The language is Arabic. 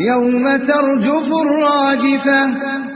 يوم ترجف الراجفة.